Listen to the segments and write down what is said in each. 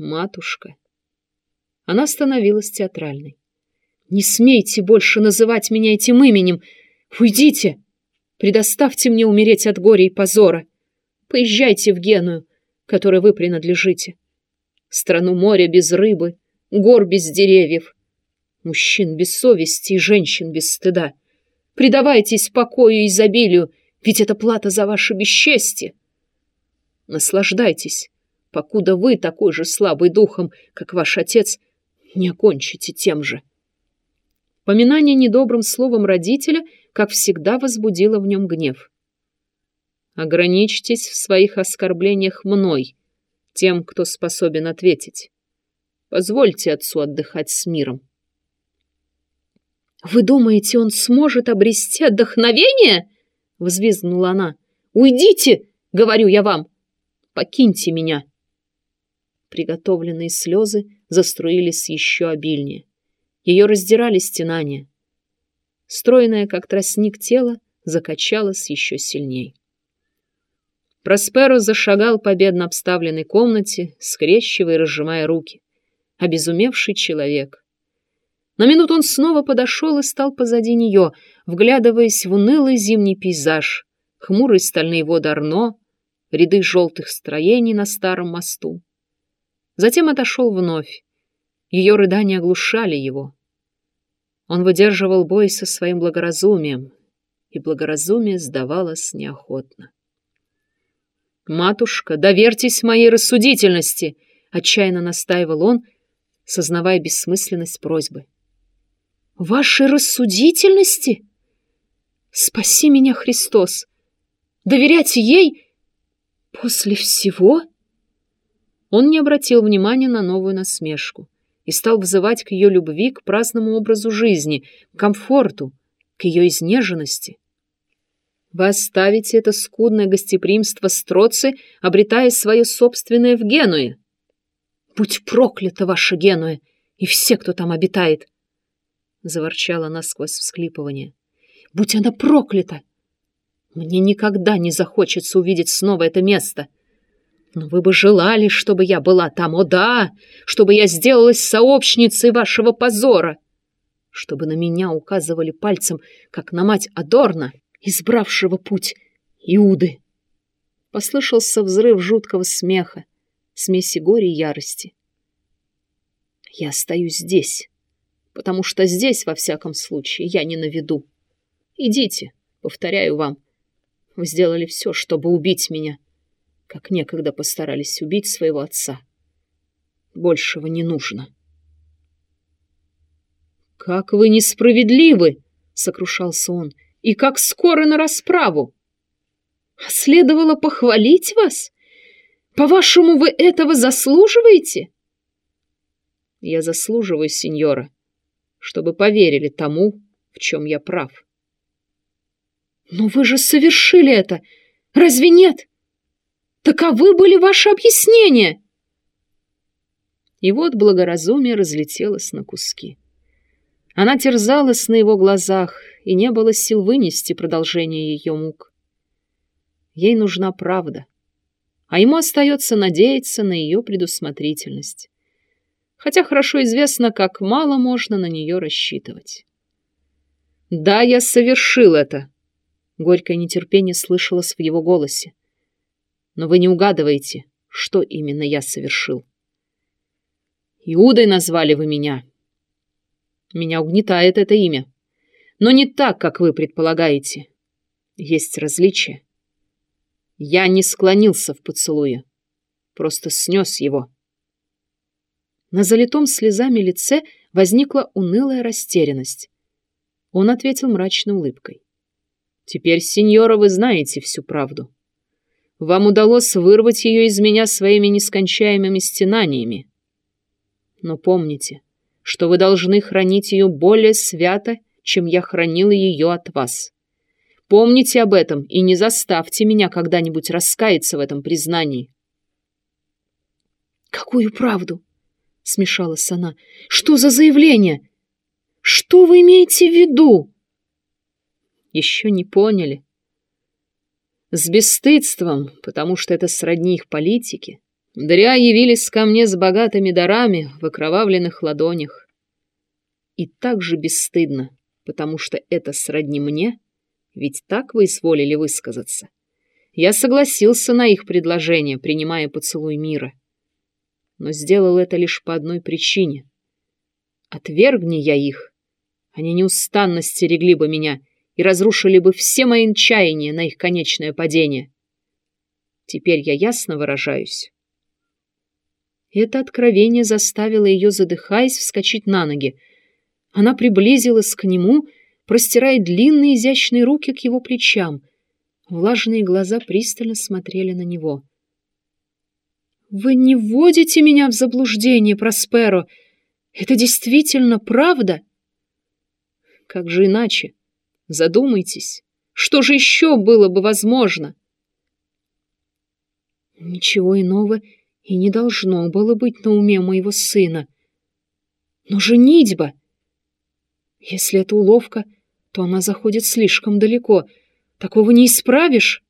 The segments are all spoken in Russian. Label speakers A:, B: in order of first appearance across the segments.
A: Матушка. Она становилась театральной. Не смейте больше называть меня этим именем. Уйдите. Предоставьте мне умереть от горя и позора. Поезжайте в Геную, которой вы принадлежите. Страну моря без рыбы, гор без деревьев, мужчин без совести и женщин без стыда. Предавайтесь покою и изобилию, ведь это плата за ваше бесчестье. Наслаждайтесь, покуда вы такой же слабый духом, как ваш отец, не окончите тем же. Поминание недобрым словом родителя, как всегда, возбудило в нем гнев. Ограничьтесь в своих оскорблениях мной, тем, кто способен ответить. Позвольте отцу отдыхать с миром. «Вы думаете, он сможет обрести отдохновение?» — взвизгнула она. «Уйдите, — говорю я вам! Покиньте меня!» Приготовленные слезы заструились еще обильнее. Ее раздирали стенания. Стройное, как тростник тело, закачалось еще сильней. Просперо зашагал по бедно обставленной комнате, скрещивая и разжимая руки. Обезумевший человек. На минуту он снова подошел и стал позади нее, вглядываясь в унылый зимний пейзаж, хмурые стальные воды Арно, ряды желтых строений на старом мосту. Затем отошел вновь. Ее рыдания оглушали его. Он выдерживал бой со своим благоразумием, и благоразумие сдавалось неохотно. «Матушка, доверьтесь моей рассудительности!» — отчаянно настаивал он, сознавая бессмысленность просьбы. «Вашей рассудительности? Спаси меня, Христос! Доверять ей после всего?» Он не обратил внимания на новую насмешку и стал взывать к ее любви, к праздному образу жизни, к комфорту, к ее изнеженности. Вы оставите это скудное гостеприимство Строцы, обретая свое собственное в Генуе. Будь проклята ваша Генуя и все, кто там обитает! Заворчала она сквозь всхлипывание. Будь она проклята! Мне никогда не захочется увидеть снова это место. Но вы бы желали, чтобы я была там, о да, чтобы я сделалась сообщницей вашего позора, чтобы на меня указывали пальцем, как на мать Адорна избравшего путь Иуды. Послышался взрыв жуткого смеха, смеси горя и ярости. Я остаюсь здесь, потому что здесь, во всяком случае, я не на виду. Идите, повторяю вам, вы сделали все, чтобы убить меня, как некогда постарались убить своего отца. Большего не нужно. «Как вы несправедливы!» — сокрушался он — и как скоро на расправу. А следовало похвалить вас? По-вашему, вы этого заслуживаете? Я заслуживаю, сеньора, чтобы поверили тому, в чем я прав. Но вы же совершили это, разве нет? Таковы были ваши объяснения. И вот благоразумие разлетелось на куски. Она терзалась на его глазах, и не было сил вынести продолжение ее мук. Ей нужна правда, а ему остается надеяться на ее предусмотрительность. Хотя хорошо известно, как мало можно на нее рассчитывать. «Да, я совершил это!» Горькое нетерпение слышалось в его голосе. «Но вы не угадываете, что именно я совершил. Иудой назвали вы меня, меня угнетает это имя. Но не так, как вы предполагаете. Есть различия. Я не склонился в поцелуе. Просто снес его. На залитом слезами лице возникла унылая растерянность. Он ответил мрачной улыбкой. «Теперь, сеньора, вы знаете всю правду. Вам удалось вырвать ее из меня своими нескончаемыми стенаниями. Но помните, что вы должны хранить ее более свято, чем я хранила ее от вас. Помните об этом и не заставьте меня когда-нибудь раскаяться в этом признании. «Какую правду?» — смешалась она. «Что за заявление? Что вы имеете в виду?» «Еще не поняли. С бесстыдством, потому что это сродни их политике, Дря явились ко мне с богатыми дарами в окровавленных ладонях. И так же бесстыдно, потому что это сродни мне, ведь так вы изволили высказаться. Я согласился на их предложение, принимая поцелуй мира. Но сделал это лишь по одной причине. Отвергни я их, они неустанно стерегли бы меня и разрушили бы все мои чаяния на их конечное падение. Теперь я ясно выражаюсь. Это откровение заставило ее, задыхаясь, вскочить на ноги. Она приблизилась к нему, простирая длинные изящные руки к его плечам. Влажные глаза пристально смотрели на него. «Вы не вводите меня в заблуждение, Просперо. Это действительно правда?» «Как же иначе? Задумайтесь. Что же еще было бы возможно?» «Ничего иного и не должно было быть на уме моего сына. Но женитьба! Если это уловка, то она заходит слишком далеко. Такого не исправишь.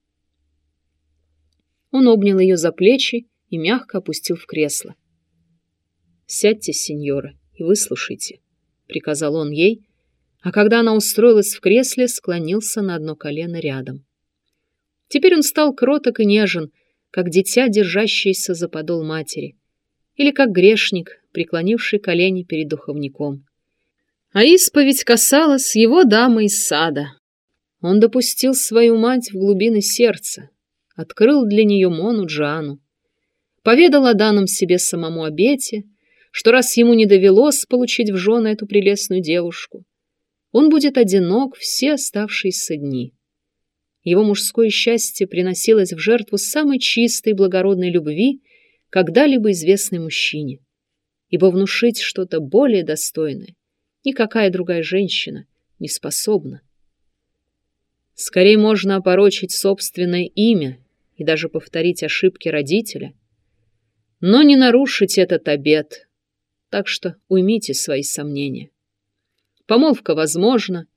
A: Он обнял ее за плечи и мягко опустил в кресло. «Сядьте, сеньора, и выслушайте», — приказал он ей, а когда она устроилась в кресле, склонился на одно колено рядом. Теперь он стал кроток и нежен, как дитя, держащееся за подол матери, или как грешник, преклонивший колени перед духовником. А исповедь касалась его дамы из сада. Он допустил свою мать в глубины сердца, открыл для нее Мону Джану, поведал о данном себе самому обете, что раз ему не довелось получить в жены эту прелестную девушку, он будет одинок все оставшиеся дни. Его мужское счастье приносилось в жертву самой чистой и благородной любви, когда-либо известной мужчине, ибо внушить что-то более достойное никакая другая женщина не способна. Скорее можно опорочить собственное имя и даже повторить ошибки родителя, но не нарушить этот обет, так что уймите свои сомнения. Помолвка возможна,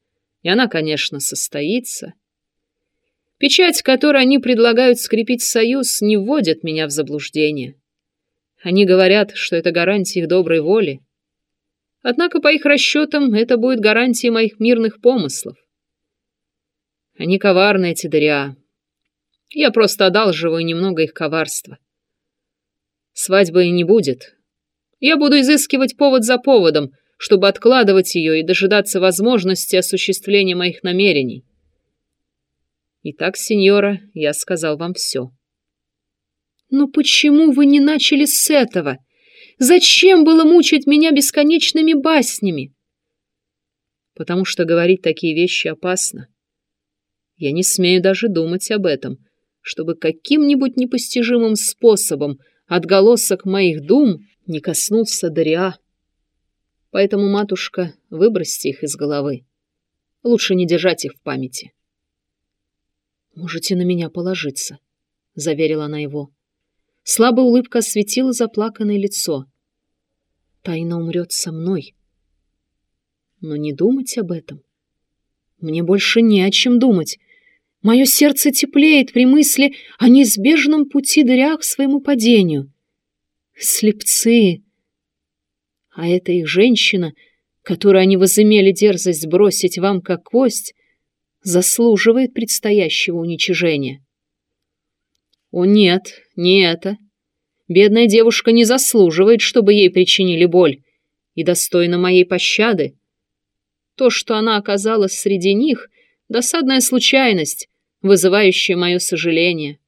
A: и она, конечно, состоится — Печать, которой они предлагают скрепить союз, не вводит меня в заблуждение. Они говорят, что это гарантия их доброй воли. Однако, по их расчетам, это будет гарантией моих мирных помыслов. Они коварны, эти дыря. Я просто одалживаю немного их коварства. Свадьбы не будет. Я буду изыскивать повод за поводом, чтобы откладывать ее и дожидаться возможности осуществления моих намерений. Итак, сеньора, я сказал вам все. Но почему вы не начали с этого? Зачем было мучить меня бесконечными баснями? Потому что говорить такие вещи опасно. Я не смею даже думать об этом, чтобы каким-нибудь непостижимым способом отголосок моих дум не коснулся Дариа. Поэтому, матушка, выбросьте их из головы. Лучше не держать их в памяти. «Можете на меня положиться», — заверила она его. Слабая улыбка осветила заплаканное лицо. «Тайна умрет со мной». Но не думать об этом. Мне больше не о чем думать. Мое сердце теплеет при мысли о неизбежном пути дыря к своему падению. Слепцы! А это их женщина, которую они возымели дерзость бросить вам как кость, заслуживает предстоящего уничижения. О нет, не это. Бедная девушка не заслуживает, чтобы ей причинили боль, и достойна моей пощады. То, что она оказалась среди них, досадная случайность, вызывающая мое сожаление.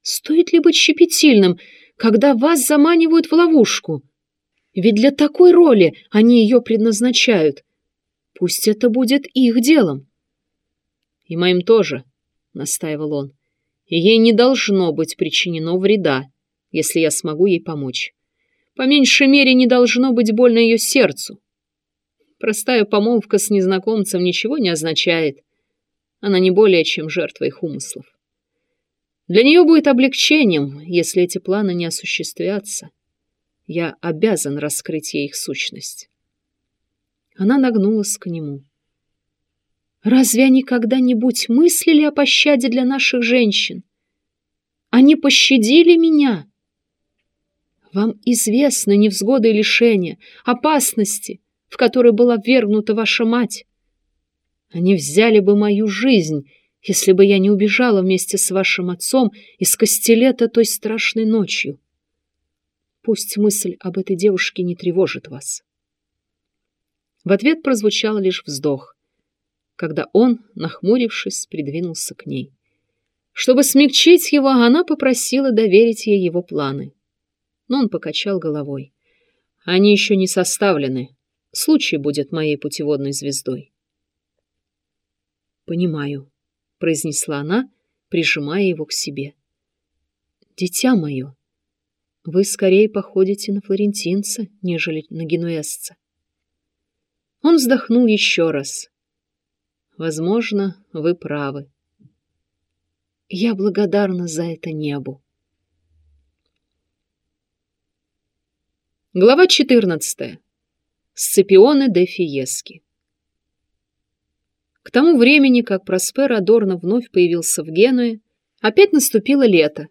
A: Стоит ли быть щепетильным, когда вас заманивают в ловушку? Ведь для такой роли они ее предназначают. Пусть это будет их делом. И моим тоже, — настаивал он. Ей не должно быть причинено вреда, если я смогу ей помочь. По меньшей мере, не должно быть больно ее сердцу. Простая помолвка с незнакомцем ничего не означает. Она не более чем жертва их умыслов. Для нее будет облегчением, если эти планы не осуществятся. Я обязан раскрыть ей их сущность. Она нагнулась к нему. Разве они когда-нибудь мыслили о пощаде для наших женщин? Они пощадили меня. Вам известны невзгоды и лишения, опасности, в которые была ввергнута ваша мать. Они взяли бы мою жизнь, если бы я не убежала вместе с вашим отцом из Костелета той страшной ночью. Пусть мысль об этой девушке не тревожит вас. В ответ прозвучал лишь вздох, когда он, нахмурившись, придвинулся к ней. Чтобы смягчить его, она попросила доверить ей его планы. Но он покачал головой. Они еще не составлены. Случай будет моей путеводной звездой. «Понимаю», — произнесла она, прижимая его к себе. «Дитя мое, вы скорее походите на флорентинца, нежели на генуэзца». Он вздохнул еще раз. «Возможно, вы правы». Я благодарна за это небу. Глава 14. Сципионе де Фиески. К тому времени, как Проспер Адорно вновь появился в Генуе, опять наступило лето.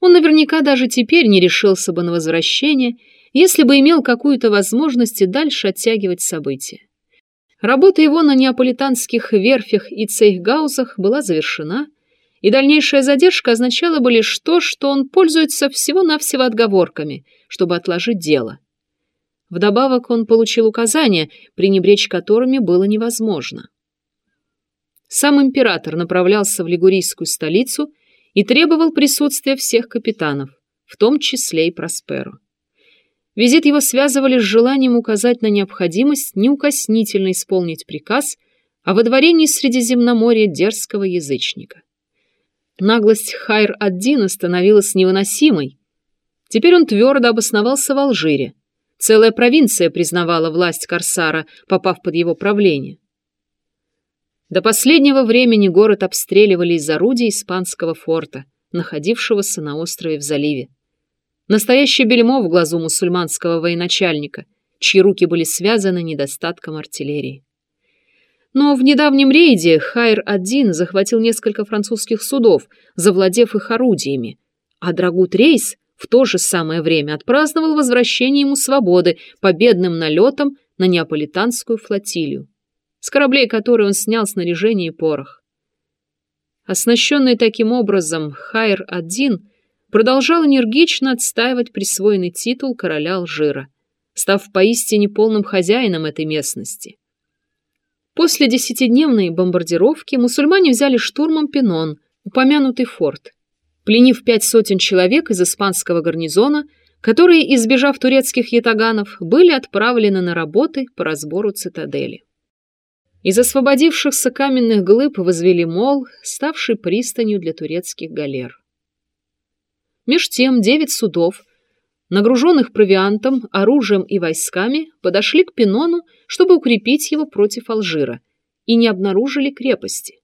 A: Он наверняка даже теперь не решился бы на возвращение, если бы имел какую-то возможность и дальше оттягивать события. Работа его на неаполитанских верфях и цейхгаузах была завершена – и дальнейшая задержка означала бы лишь то, что он пользуется всего-навсего отговорками, чтобы отложить дело. Вдобавок он получил указания, пренебречь которыми было невозможно. Сам император направлялся в лигурийскую столицу и требовал присутствия всех капитанов, в том числе и Просперо. Визит его связывали с желанием указать на необходимость неукоснительно исполнить приказ о выдворении Средиземноморья дерзкого язычника. Наглость Хайр-ад-Дина становилась невыносимой. Теперь он твердо обосновался в Алжире. Целая провинция признавала власть Корсара, попав под его правление. До последнего времени город обстреливали из орудий испанского форта, находившегося на острове в заливе. Настоящее бельмо в глазу мусульманского военачальника, чьи руки были связаны недостатком артиллерии. Но в недавнем рейде Хайр-1 захватил несколько французских судов, завладев их орудиями, а Драгут Рейс в то же самое время отпраздновал возвращение ему свободы победным налетом на неаполитанскую флотилию, с кораблей которой он снял снаряжение и порох. Оснащенный таким образом Хайр-1 продолжал энергично отстаивать присвоенный титул короля Алжира, став поистине полным хозяином этой местности. После десятидневной бомбардировки мусульмане взяли штурмом Пенон, упомянутый форт, пленив пять сотен человек из испанского гарнизона, которые, избежав турецких ятаганов, были отправлены на работы по разбору цитадели. Из освободившихся каменных глыб возвели мол, ставший пристанью для турецких галер. Меж тем девять судов, нагруженных провиантом, оружием и войсками, подошли к Пинону, чтобы укрепить его против Алжира, и не обнаружили крепости.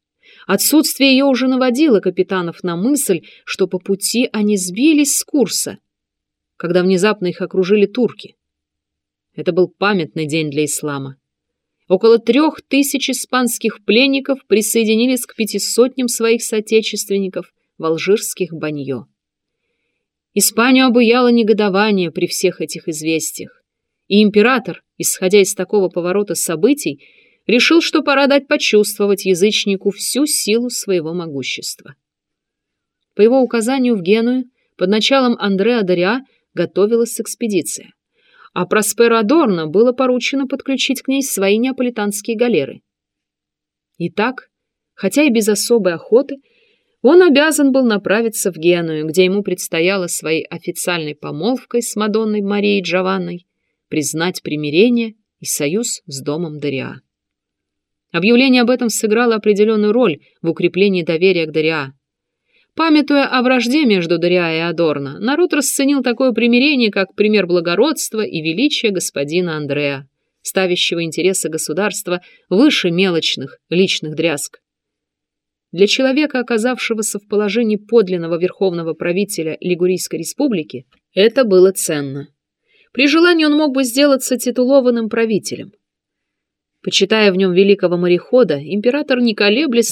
A: Отсутствие ее уже наводило капитанов на мысль, что по пути они сбились с курса, когда внезапно их окружили турки. Это был памятный день для ислама. Около трех тысяч испанских пленников присоединились к пяти сотням своих соотечественников в алжирских баньо. Испанию обуяло негодование при всех этих известиях, и император, исходя из такого поворота событий, решил, что пора дать почувствовать язычнику всю силу своего могущества. По его указанию в Геную под началом Андреа Дориа готовилась экспедиция, а Просперо Адорно было поручено подключить к ней свои неаполитанские галеры. Итак, хотя и без особой охоты, он обязан был направиться в Геную, где ему предстояло своей официальной помолвкой с Мадонной Марией Джованной признать примирение и союз с домом Дориа. Объявление об этом сыграло определенную роль в укреплении доверия к Дориа. Памятуя о вражде между Дориа и Адорно, народ расценил такое примирение как пример благородства и величия господина Андреа, ставящего интересы государства выше мелочных личных дрязг. Для человека, оказавшегося в положении подлинного верховного правителя Лигурийской республики, это было ценно. При желании он мог бы сделаться титулованным правителем. Почитая в нем великого морехода, император не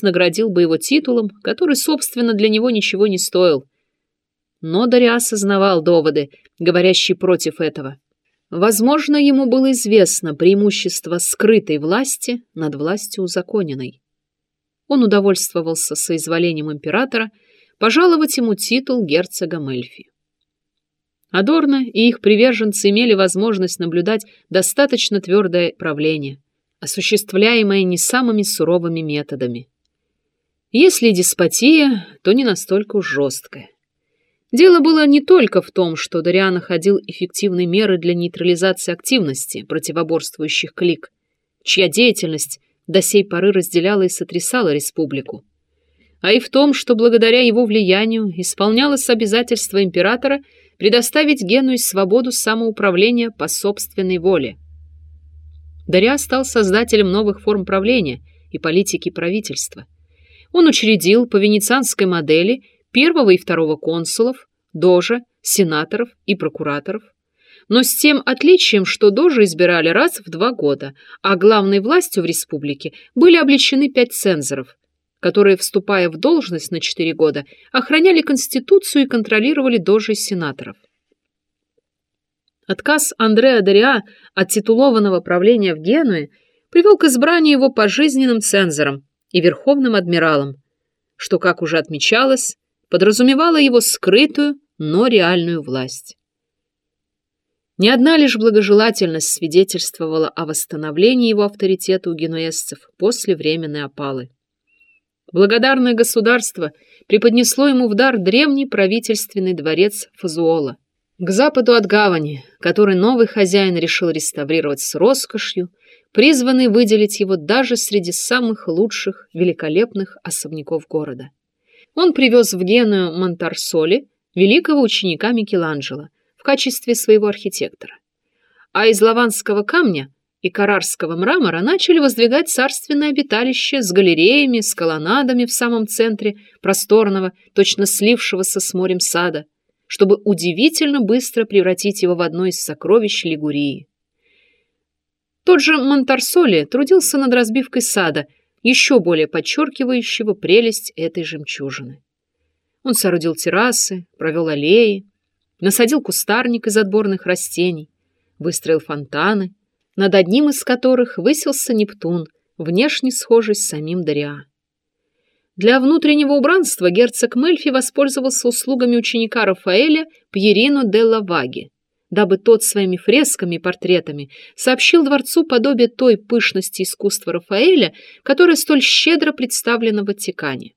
A: наградил бы его титулом, который, собственно, для него ничего не стоил. но Дарья осознавал доводы, говорящие против этого. Возможно, ему было известно преимущество скрытой власти над властью узаконенной. Он удовольствовался соизволением императора пожаловать ему титул герцога Мельфи. Адорно и их приверженцы имели возможность наблюдать достаточно твердое правление, осуществляемое не самыми суровыми методами. Если деспотия, то не настолько уж жесткая. Дело было не только в том, что Дариан находил эффективные меры для нейтрализации активности противоборствующих клик, чья деятельность до сей поры разделяла и сотрясала республику, а и в том, что благодаря его влиянию исполнялось обязательство императора предоставить Генуи свободу самоуправления по собственной воле. Дариа стал создателем новых форм правления и политики правительства. Он учредил по венецианской модели – первого и второго консулов, дожа, сенаторов и прокураторов, но с тем отличием, что дожи избирали раз в два года, а главной властью в республике были обличены пять цензоров, которые, вступая в должность на четыре года, охраняли Конституцию и контролировали дожи сенаторов. Отказ Андреа Дориа от титулованного правления в Генуе привел к избранию его пожизненным цензором и верховным адмиралом, что, как уже отмечалось, подразумевала его скрытую, но реальную власть. Ни одна лишь благожелательность свидетельствовала о восстановлении его авторитета у генуэзцев после временной опалы. Благодарное государство преподнесло ему в дар древний правительственный дворец Фазуола, к западу от гавани, который новый хозяин решил реставрировать с роскошью, призванный выделить его даже среди самых лучших, великолепных особняков города он привез в Геную Монтарсоли, великого ученика Микеланджело, в качестве своего архитектора. А из лаванского камня и карарского мрамора начали воздвигать царственное обиталище с галереями, с колоннадами в самом центре просторного, точно слившегося с морем сада, чтобы удивительно быстро превратить его в одно из сокровищ Лигурии. Тот же Монтарсоли трудился над разбивкой сада – еще более подчеркивающего прелесть этой жемчужины. Он соорудил террасы, провел аллеи, насадил кустарник из отборных растений, выстроил фонтаны, над одним из которых высился Нептун, внешне схожий с самим Дариа. Для внутреннего убранства герцог Мельфи воспользовался услугами ученика Рафаэля Пьерино де Лаваги, дабы тот своими фресками и портретами сообщил дворцу подобие той пышности искусства Рафаэля, которая столь щедро представлена в Ватикане.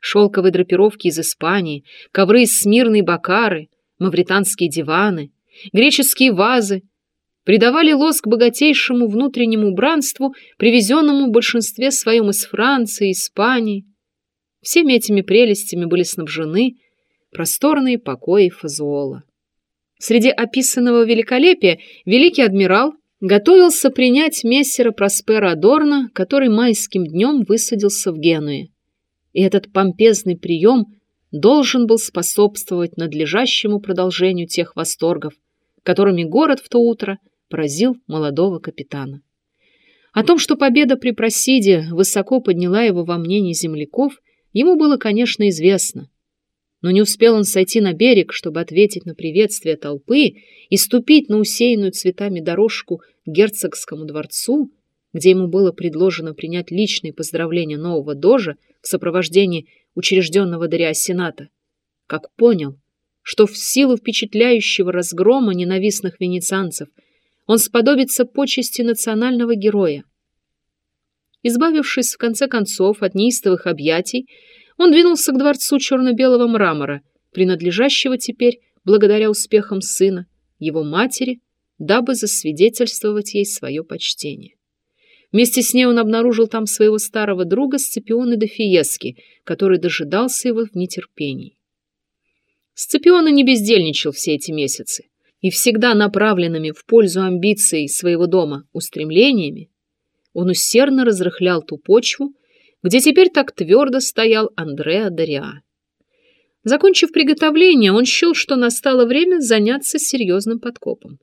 A: Шелковые драпировки из Испании, ковры из Смирной Бакары, мавританские диваны, греческие вазы придавали лоск богатейшему внутреннему убранству, привезенному в большинстве своем из Франции, Испании. Всеми этими прелестями были снабжены просторные покои Фазуола. Среди описанного великолепия великий адмирал готовился принять мессера Проспера Адорна, который майским днем высадился в Генуе. И этот помпезный прием должен был способствовать надлежащему продолжению тех восторгов, которыми город в то утро поразил молодого капитана. О том, что победа при Просиде высоко подняла его во мнении земляков, ему было, конечно, известно, но не успел он сойти на берег, чтобы ответить на приветствие толпы и ступить на усеянную цветами дорожку к герцогскому дворцу, где ему было предложено принять личные поздравления нового дожа в сопровождении учрежденного Дарья Сената, как понял, что в силу впечатляющего разгрома ненавистных венецианцев он сподобится почести национального героя. Избавившись в конце концов от неистовых объятий, он двинулся к дворцу черно-белого мрамора, принадлежащего теперь, благодаря успехам сына, его матери, дабы засвидетельствовать ей свое почтение. Вместе с ней он обнаружил там своего старого друга Сципиона де Фиески, который дожидался его в нетерпении. Сципиона не бездельничал все эти месяцы, и всегда направленными в пользу амбиций своего дома устремлениями он усердно разрыхлял ту почву, где теперь так твердо стоял Андреа Дориа. Закончив приготовление, он счел, что настало время заняться серьезным подкопом.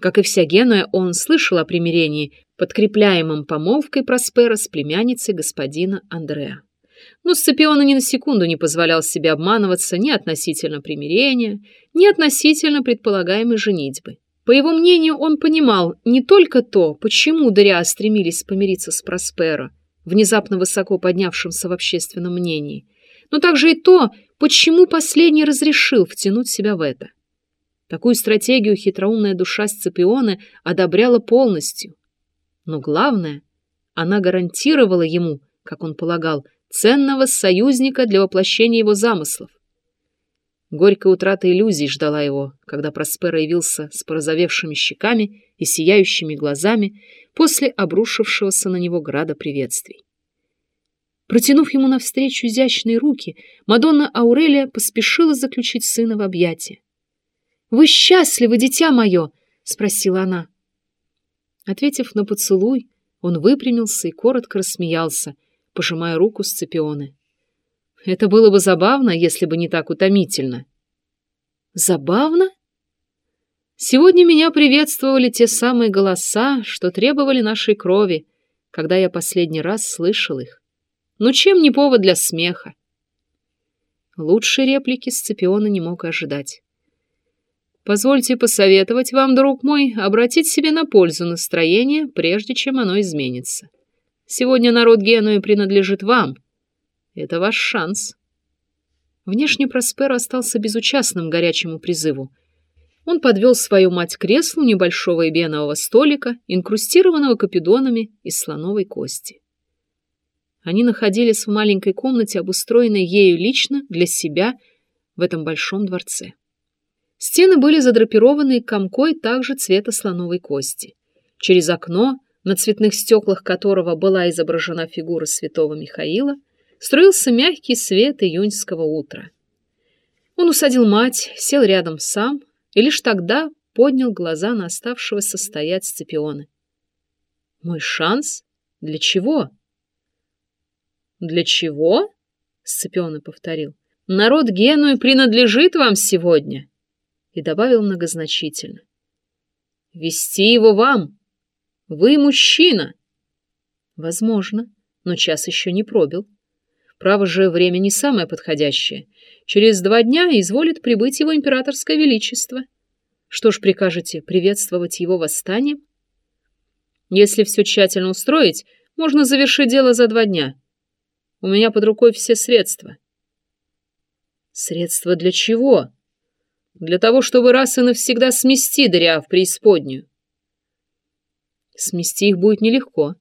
A: Как и вся Генуя, он слышал о примирении, подкрепляемом помолвкой Проспера с племянницей господина Андреа. Но Сципиона ни на секунду не позволял себе обманываться ни относительно примирения, ни относительно предполагаемой женитьбы. По его мнению, он понимал не только то, почему Дариа стремились помириться с Просперо, внезапно высоко поднявшимся в общественном мнении, но также и то, почему последний разрешил втянуть себя в это. Такую стратегию хитроумная душа Сципионы одобряла полностью. Но главное, она гарантировала ему, как он полагал, ценного союзника для воплощения его замыслов. Горькая утрата иллюзий ждала его, когда Проспера явился с порозовевшими щеками и сияющими глазами после обрушившегося на него града приветствий. Протянув ему навстречу изящные руки, Мадонна Аурелия поспешила заключить сына в объятия. «Вы счастливы, дитя мое?» — спросила она. Ответив на поцелуй, он выпрямился и коротко рассмеялся, пожимая руку Сципионы. Это было бы забавно, если бы не так утомительно. Забавно? Сегодня меня приветствовали те самые голоса, что требовали нашей крови, когда я последний раз слышал их. Ну чем не повод для смеха? Лучшей реплики Сципиона не мог ожидать. Позвольте посоветовать вам, друг мой, обратить себе на пользу настроение, прежде чем оно изменится. Сегодня народ Генуи принадлежит вам. Это ваш шанс. Внешне Проспер остался безучастным горячему призыву. Он подвел свою мать к креслу небольшого эбенового столика, инкрустированного капидонами из слоновой кости. Они находились в маленькой комнате, обустроенной ею лично для себя в этом большом дворце. Стены были задрапированы комкой также цвета слоновой кости. Через окно, на цветных стеклах которого была изображена фигура святого Михаила, струился мягкий свет июньского утра. Он усадил мать, сел рядом сам и лишь тогда поднял глаза на оставшегося стоять Сципиона. «Мой шанс? Для чего?» «Для чего?» — Сципиона повторил. «Народ Генуи принадлежит вам сегодня!» И добавил многозначительно. «Вести его вам! Вы мужчина!» «Возможно, но час еще не пробил. Право же, время не самое подходящее. Через два дня изволит прибыть его императорское величество. Что ж прикажете, приветствовать его восстанием? Если все тщательно устроить, можно завершить дело за два дня». У меня под рукой все средства. Средства для чего? Для того, чтобы раз и навсегда смести Дариа в преисподнюю. Смести их будет нелегко.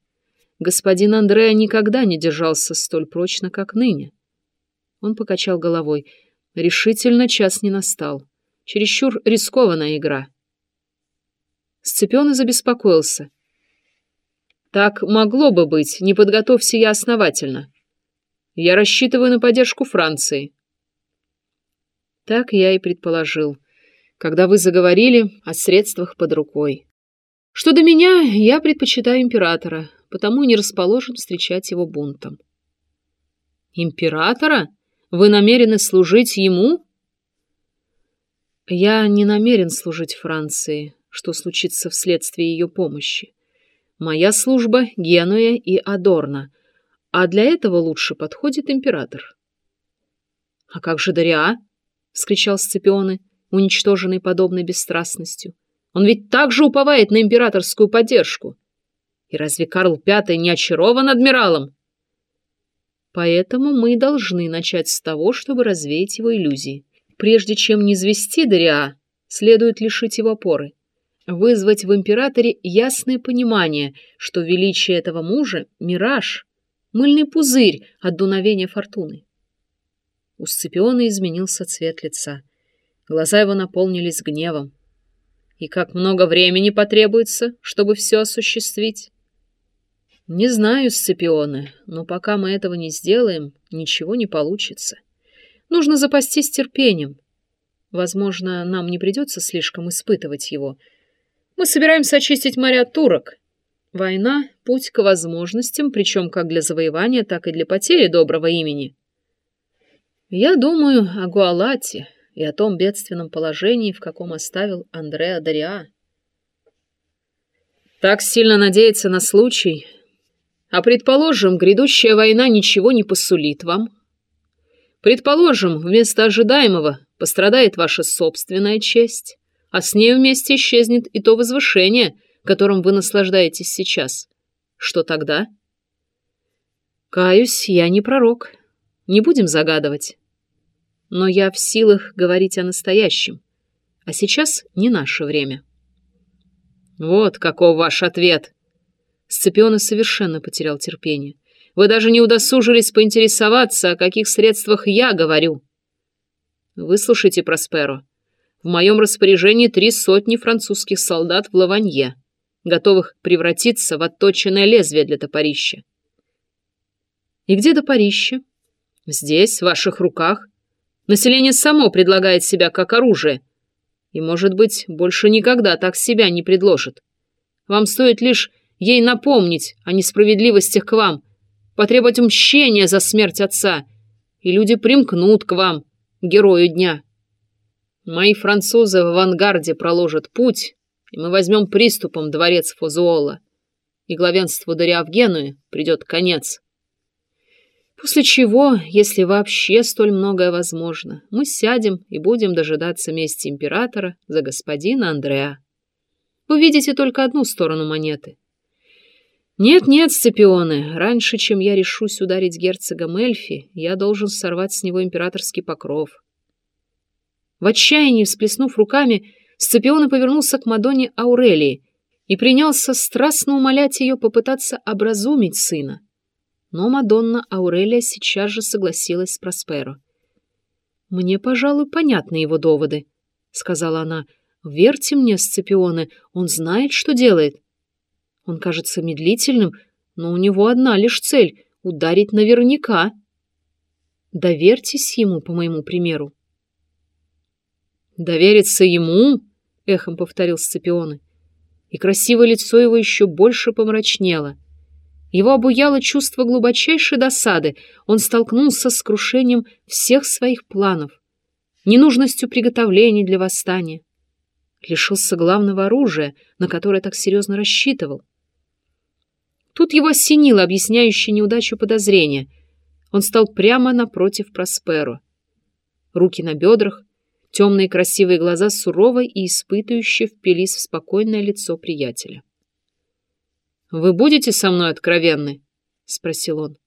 A: Господин Андреа никогда не держался столь прочно, как ныне. Он покачал головой. Решительно час не настал. Чересчур рискованная игра. Сцепен и забеспокоился. Так могло бы быть, не подготовься я основательно. Я рассчитываю на поддержку Франции. Так я и предположил, когда вы заговорили о средствах под рукой. Что до меня, я предпочитаю императора, потому не расположен встречать его бунтом. Императора? Вы намерены служить ему? Я не намерен служить Франции, что случится вследствие ее помощи. Моя служба — Генуя и Адорна, а для этого лучше подходит император. — А как же Дариа? — вскричал Сципионы, уничтоженный подобной бесстрастностью. — Он ведь также уповает на императорскую поддержку. И разве Карл V не очарован адмиралом? Поэтому мы должны начать с того, чтобы развеять его иллюзии. Прежде чем не звести Дариа, следует лишить его опоры вызвать в императоре ясное понимание, что величие этого мужа — мираж, мыльный пузырь от дуновения фортуны. У Сципиона изменился цвет лица. Глаза его наполнились гневом. И как много времени потребуется, чтобы все осуществить? Не знаю, Сципионы, но пока мы этого не сделаем, ничего не получится. Нужно запастись терпением. Возможно, нам не придется слишком испытывать его. Мы собираемся очистить моря турок, Война — путь к возможностям, причем как для завоевания, так и для потери доброго имени. Я думаю о Гуалате и о том бедственном положении, в каком оставил Андреа Дариа. Так сильно надеяться на случай. А предположим, грядущая война ничего не посулит вам. Предположим, вместо ожидаемого пострадает ваша собственная честь, а с ней вместе исчезнет и то возвышение, которым вы наслаждаетесь сейчас. Что тогда? Каюсь, я не пророк. Не будем загадывать. Но я в силах говорить о настоящем. А сейчас не наше время. Вот каков ваш ответ. Сципиона совершенно потерял терпение. Вы даже не удосужились поинтересоваться, о каких средствах я говорю. Выслушайте, Просперо. В моем распоряжении три сотни французских солдат в Лаванье, готовых превратиться в отточенное лезвие для топорища. И где топорище? Здесь, в ваших руках. Население само предлагает себя как оружие. И, может быть, больше никогда так себя не предложит. Вам стоит лишь ей напомнить о несправедливостях к вам, потребовать мщения за смерть отца, и люди примкнут к вам, герою дня. Мои французы в авангарде проложат путь, и мы возьмем приступом дворец Фузуола, и главенству Генуе придет конец. После чего, если вообще столь многое возможно, мы сядем и будем дожидаться мести императора за господина Андреа. Вы видите только одну сторону монеты. Нет-нет, Сципионы, раньше, чем я решусь ударить герцога Мельфи, я должен сорвать с него императорский покров. В отчаянии, всплеснув руками, Сципиона повернулся к Мадонне Аурелии и принялся страстно умолять ее попытаться образумить сына. Но Мадонна Аурелия сейчас же согласилась с Просперо. «Мне, пожалуй, понятны его доводы», — сказала она. «Верьте мне, Сципионы, он знает, что делает». Он кажется медлительным, но у него одна лишь цель — ударить наверняка. Доверьтесь ему, по моему примеру. «Довериться ему?» — эхом повторил Сципионы. И красивое лицо его еще больше помрачнело — его обуяло чувство глубочайшей досады. Он столкнулся с крушением всех своих планов, ненужностью приготовлений для восстания. Лишился главного оружия, на которое так серьезно рассчитывал. Тут его осенило объясняющее неудачу подозрения. Он стал прямо напротив Просперо. Руки на бедрах, темные красивые глаза сурово и испытывающе впились в спокойное лицо приятеля. «Вы будете со мной откровенны?» — спросил он.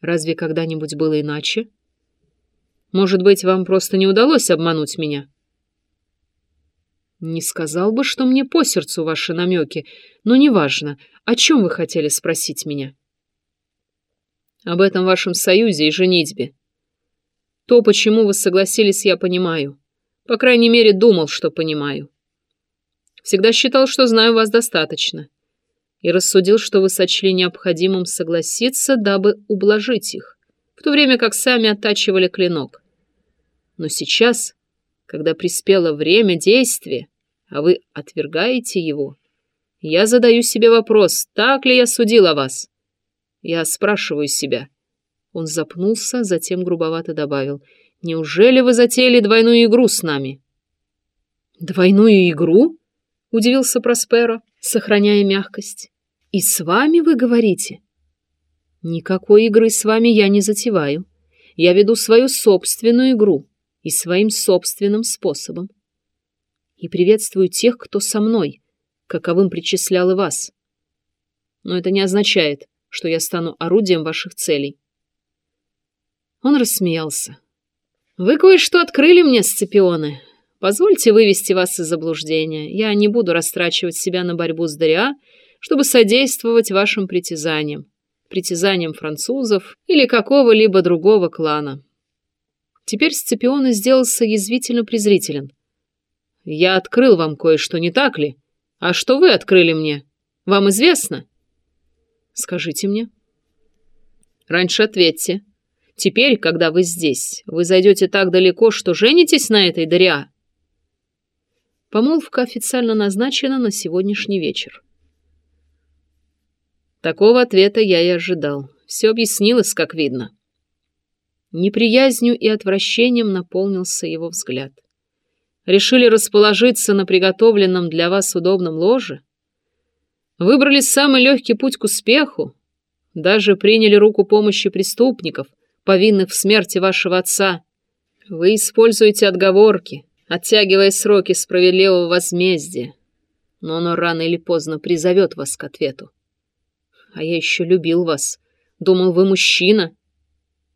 A: «Разве когда-нибудь было иначе? Может быть, вам просто не удалось обмануть меня?» «Не сказал бы, что мне по сердцу ваши намеки, но неважно, о чем вы хотели спросить меня?» «Об этом вашем союзе и женитьбе. То, почему вы согласились, я понимаю. По крайней мере, думал, что понимаю. Всегда считал, что знаю вас достаточно» и рассудил, что вы сочли необходимым согласиться, дабы ублажить их, в то время как сами оттачивали клинок. Но сейчас, когда приспело время действия, а вы отвергаете его, я задаю себе вопрос, так ли я судил о вас? Я спрашиваю себя. Он запнулся, затем грубовато добавил, «Неужели вы затеяли двойную игру с нами?» «Двойную игру?» — удивился Просперо сохраняя мягкость. «И с вами вы говорите?» «Никакой игры с вами я не затеваю. Я веду свою собственную игру и своим собственным способом. И приветствую тех, кто со мной, каковым причислял и вас. Но это не означает, что я стану орудием ваших целей». Он рассмеялся. «Вы кое-что открыли мне, Сципионы. Позвольте вывести вас из заблуждения. Я не буду растрачивать себя на борьбу с Дариа, чтобы содействовать вашим притязаниям, притязаниям французов или какого-либо другого клана. Теперь Сципион сделался язвительно презрителен. «Я открыл вам кое-что, не так ли? А что вы открыли мне? Вам известно?» «Скажите мне». «Раньше ответьте. Теперь, когда вы здесь, вы зайдете так далеко, что женитесь на этой Дариа?» Помолвка официально назначена на сегодняшний вечер. Такого ответа я и ожидал. Все объяснилось, как видно. Неприязнью и отвращением наполнился его взгляд. Решили расположиться на приготовленном для вас удобном ложе? Выбрали самый легкий путь к успеху. Даже приняли руку помощи преступников, повинных в смерти вашего отца. Вы используете отговорки, оттягивая сроки справедливого возмездия. Но оно рано или поздно призовет вас к ответу. А я еще любил вас. Думал, вы мужчина,